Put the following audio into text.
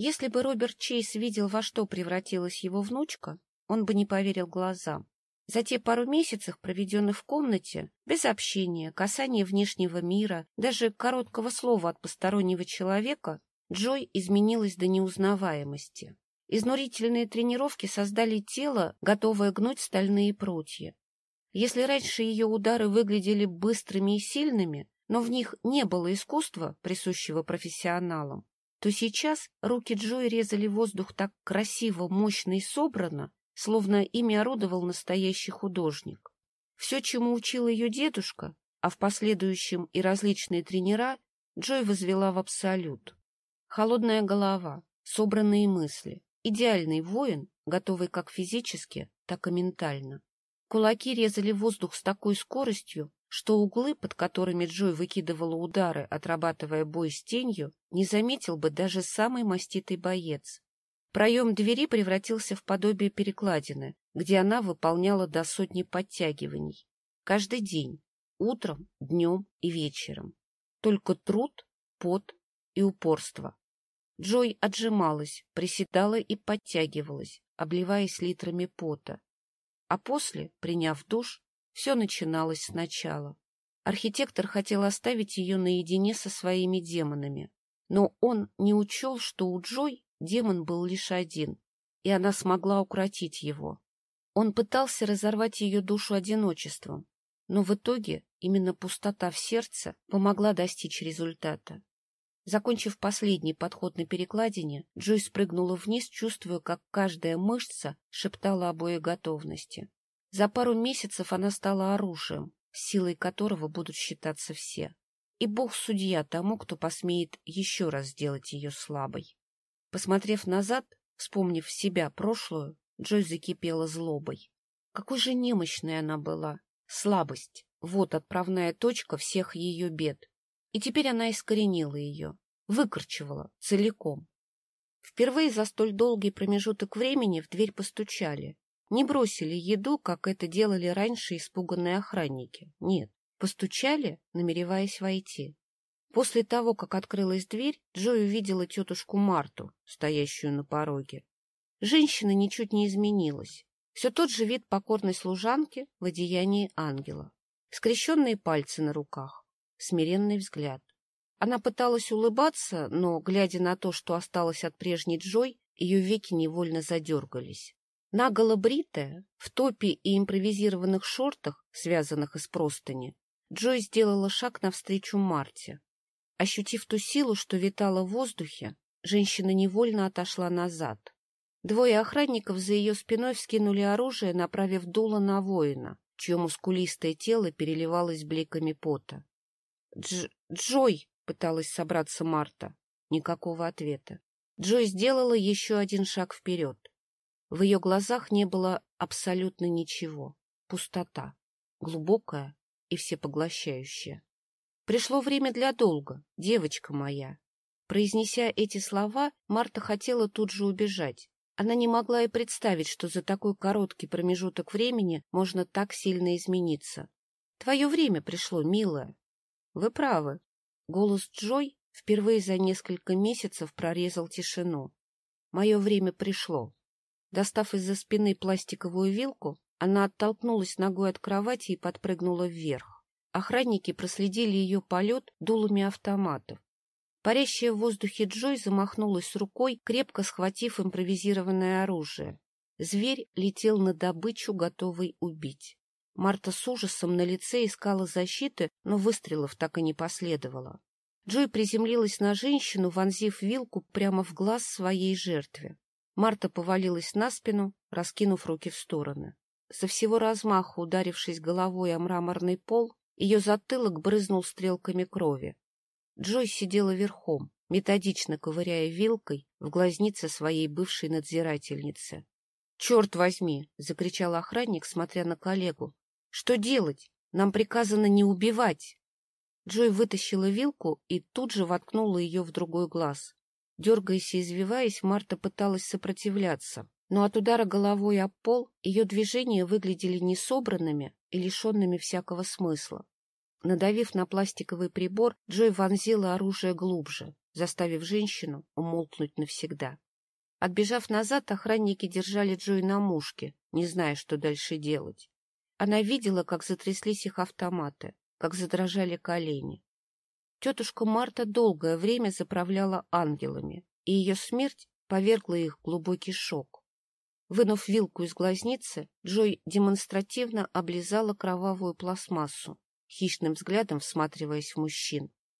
Если бы Роберт Чейз видел, во что превратилась его внучка, он бы не поверил глазам. За те пару месяцев, проведенных в комнате, без общения, касания внешнего мира, даже короткого слова от постороннего человека, Джой изменилась до неузнаваемости. Изнурительные тренировки создали тело, готовое гнуть стальные прутья. Если раньше ее удары выглядели быстрыми и сильными, но в них не было искусства, присущего профессионалам, то сейчас руки Джой резали воздух так красиво, мощно и собрано, словно ими орудовал настоящий художник. Все, чему учил ее дедушка, а в последующем и различные тренера, Джой возвела в абсолют. Холодная голова, собранные мысли, идеальный воин, готовый как физически, так и ментально. Кулаки резали воздух с такой скоростью, что углы, под которыми Джой выкидывала удары, отрабатывая бой с тенью, не заметил бы даже самый маститый боец. Проем двери превратился в подобие перекладины, где она выполняла до сотни подтягиваний. Каждый день, утром, днем и вечером. Только труд, пот и упорство. Джой отжималась, приседала и подтягивалась, обливаясь литрами пота. А после, приняв душ, все начиналось сначала. Архитектор хотел оставить ее наедине со своими демонами, но он не учел, что у Джой Демон был лишь один, и она смогла укротить его. Он пытался разорвать ее душу одиночеством, но в итоге именно пустота в сердце помогла достичь результата. Закончив последний подход на перекладине, Джой спрыгнула вниз, чувствуя, как каждая мышца шептала о боеготовности. За пару месяцев она стала оружием, силой которого будут считаться все. И Бог судья тому, кто посмеет еще раз сделать ее слабой. Посмотрев назад, вспомнив себя прошлую, Джой закипела злобой. Какой же немощной она была! Слабость — вот отправная точка всех ее бед. И теперь она искоренила ее, выкорчевала целиком. Впервые за столь долгий промежуток времени в дверь постучали. Не бросили еду, как это делали раньше испуганные охранники. Нет, постучали, намереваясь войти. После того, как открылась дверь, Джой увидела тетушку Марту, стоящую на пороге. Женщина ничуть не изменилась. Все тот же вид покорной служанки в одеянии ангела. Скрещенные пальцы на руках, смиренный взгляд. Она пыталась улыбаться, но, глядя на то, что осталось от прежней Джой, ее веки невольно задергались. Наголо бритая, в топе и импровизированных шортах, связанных из простыни, Джой сделала шаг навстречу Марте. Ощутив ту силу, что витала в воздухе, женщина невольно отошла назад. Двое охранников за ее спиной вскинули оружие, направив дуло на воина, чье мускулистое тело переливалось бликами пота. Дж «Джой!» — пыталась собраться Марта. Никакого ответа. Джой сделала еще один шаг вперед. В ее глазах не было абсолютно ничего. Пустота. Глубокая и всепоглощающая. Пришло время для долга, девочка моя. Произнеся эти слова, Марта хотела тут же убежать. Она не могла и представить, что за такой короткий промежуток времени можно так сильно измениться. Твое время пришло, милая. Вы правы. Голос Джой впервые за несколько месяцев прорезал тишину. Мое время пришло. Достав из-за спины пластиковую вилку, она оттолкнулась ногой от кровати и подпрыгнула вверх. Охранники проследили ее полет дулами автоматов. Парящая в воздухе Джой замахнулась рукой, крепко схватив импровизированное оружие. Зверь летел на добычу, готовый убить. Марта с ужасом на лице искала защиты, но выстрелов так и не последовало. Джой приземлилась на женщину, вонзив вилку прямо в глаз своей жертве. Марта повалилась на спину, раскинув руки в стороны. Со всего размаха, ударившись головой о мраморный пол, ее затылок брызнул стрелками крови. Джой сидела верхом, методично ковыряя вилкой в глазнице своей бывшей надзирательницы. — Черт возьми! — закричал охранник, смотря на коллегу. — Что делать? Нам приказано не убивать! Джой вытащила вилку и тут же воткнула ее в другой глаз. Дергаясь и извиваясь, Марта пыталась сопротивляться, но от удара головой об пол ее движения выглядели несобранными и лишенными всякого смысла. Надавив на пластиковый прибор, Джой вонзила оружие глубже, заставив женщину умолкнуть навсегда. Отбежав назад, охранники держали Джой на мушке, не зная, что дальше делать. Она видела, как затряслись их автоматы, как задрожали колени. Тетушка Марта долгое время заправляла ангелами, и ее смерть повергла их в глубокий шок. Вынув вилку из глазницы, Джой демонстративно облизала кровавую пластмассу, хищным взглядом всматриваясь в мужчин.